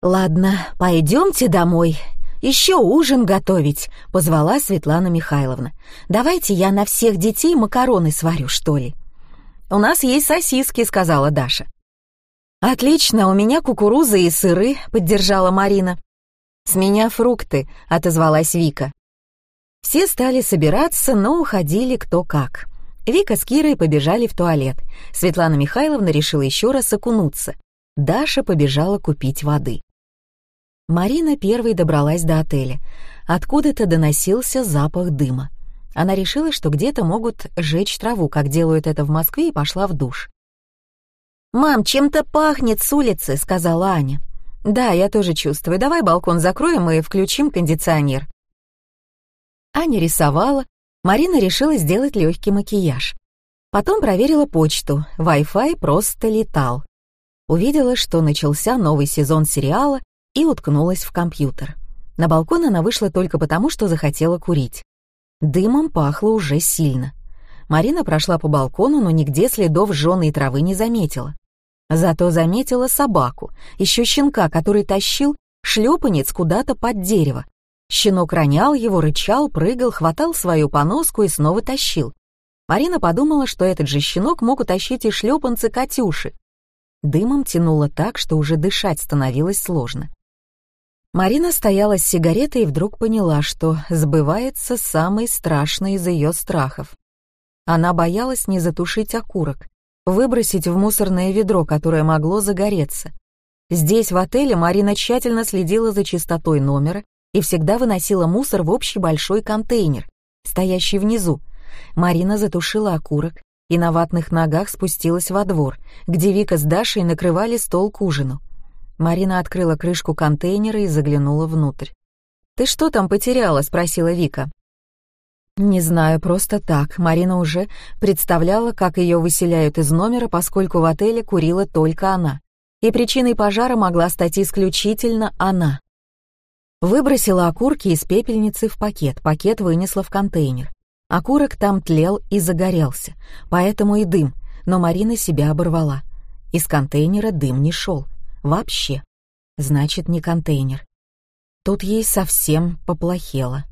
«Ладно, пойдемте домой. Еще ужин готовить», — позвала Светлана Михайловна. «Давайте я на всех детей макароны сварю, что ли». «У нас есть сосиски», — сказала Даша. «Отлично, у меня кукуруза и сыры», — поддержала Марина. «С меня фрукты», — отозвалась Вика. Все стали собираться, но уходили кто как. Вика с Кирой побежали в туалет. Светлана Михайловна решила еще раз окунуться. Даша побежала купить воды. Марина первой добралась до отеля. Откуда-то доносился запах дыма. Она решила, что где-то могут жечь траву, как делают это в Москве, и пошла в душ. «Мам, чем-то пахнет с улицы», — сказала Аня. «Да, я тоже чувствую. Давай балкон закроем и включим кондиционер». Аня рисовала, Марина решила сделать легкий макияж. Потом проверила почту, Wi-Fi просто летал. Увидела, что начался новый сезон сериала и уткнулась в компьютер. На балкон она вышла только потому, что захотела курить. Дымом пахло уже сильно. Марина прошла по балкону, но нигде следов жженой травы не заметила. Зато заметила собаку, еще щенка, который тащил шлепанец куда-то под дерево. Щенок ронял его, рычал, прыгал, хватал свою поноску и снова тащил. Марина подумала, что этот же щенок мог утащить и шлепанцы Катюши. Дымом тянуло так, что уже дышать становилось сложно. Марина стояла с сигаретой и вдруг поняла, что сбывается самый страшный из ее страхов. Она боялась не затушить окурок, выбросить в мусорное ведро, которое могло загореться. Здесь, в отеле, Марина тщательно следила за чистотой номера и всегда выносила мусор в общий большой контейнер, стоящий внизу. Марина затушила окурок и на ватных ногах спустилась во двор, где Вика с Дашей накрывали стол к ужину. Марина открыла крышку контейнера и заглянула внутрь. «Ты что там потеряла?» — спросила Вика. «Не знаю, просто так. Марина уже представляла, как ее выселяют из номера, поскольку в отеле курила только она. И причиной пожара могла стать исключительно она. Выбросила окурки из пепельницы в пакет, пакет вынесла в контейнер. Окурок там тлел и загорелся, поэтому и дым, но Марина себя оборвала. Из контейнера дым не шел. Вообще. Значит, не контейнер. Тут ей совсем поплохело.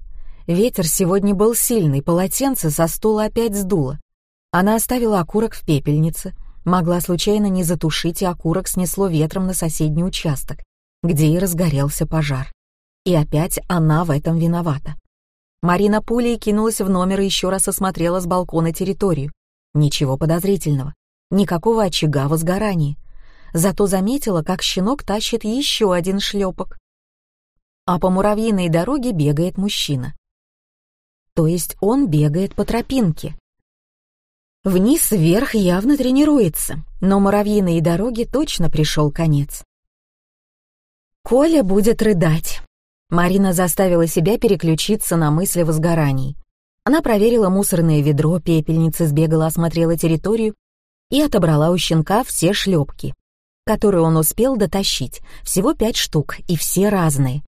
Ветер сегодня был сильный, полотенце со стула опять сдуло. Она оставила окурок в пепельнице, могла случайно не затушить, и окурок снесло ветром на соседний участок, где и разгорелся пожар. И опять она в этом виновата. Марина пулей кинулась в номер и еще раз осмотрела с балкона территорию. Ничего подозрительного, никакого очага возгорания зато заметила, как щенок тащит еще один шлепок. А по муравьиной дороге бегает мужчина. То есть он бегает по тропинке. Вниз-вверх явно тренируется, но муравьиной дороге точно пришел конец. Коля будет рыдать. Марина заставила себя переключиться на мысли возгораний. Она проверила мусорное ведро, пепельницы, сбегала, осмотрела территорию и отобрала у щенка все шлепки которую он успел дотащить, всего пять штук, и все разные.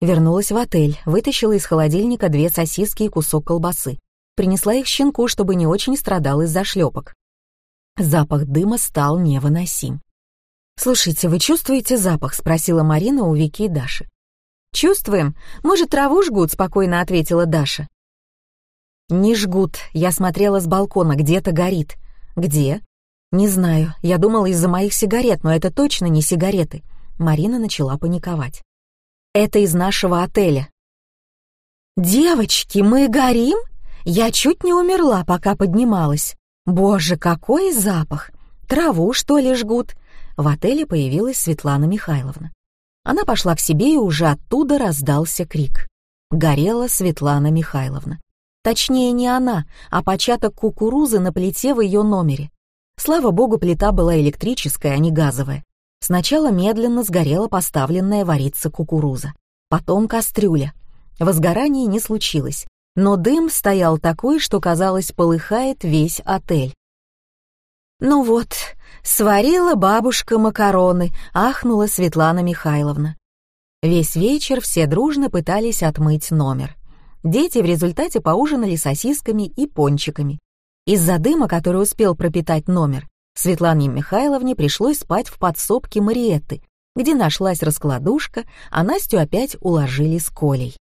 Вернулась в отель, вытащила из холодильника две сосиски и кусок колбасы. Принесла их щенку, чтобы не очень страдал из-за шлепок. Запах дыма стал невыносим. «Слушайте, вы чувствуете запах?» — спросила Марина у Вики и Даши. «Чувствуем. Может, траву жгут?» — спокойно ответила Даша. «Не жгут. Я смотрела с балкона, где-то горит». «Где?» «Не знаю, я думала из-за моих сигарет, но это точно не сигареты». Марина начала паниковать. «Это из нашего отеля». «Девочки, мы горим?» Я чуть не умерла, пока поднималась. Боже, какой запах! Траву, что ли, жгут? В отеле появилась Светлана Михайловна. Она пошла к себе, и уже оттуда раздался крик. Горела Светлана Михайловна. Точнее, не она, а початок кукурузы на плите в ее номере. Слава богу, плита была электрическая, а не газовая. Сначала медленно сгорела поставленная вариться кукуруза. Потом кастрюля. Возгорания не случилось, но дым стоял такой, что, казалось, полыхает весь отель. «Ну вот, сварила бабушка макароны», — ахнула Светлана Михайловна. Весь вечер все дружно пытались отмыть номер. Дети в результате поужинали сосисками и пончиками. Из-за дыма, который успел пропитать номер, Светлане Михайловне пришлось спать в подсобке Мариетты, где нашлась раскладушка, а Настю опять уложили с Колей.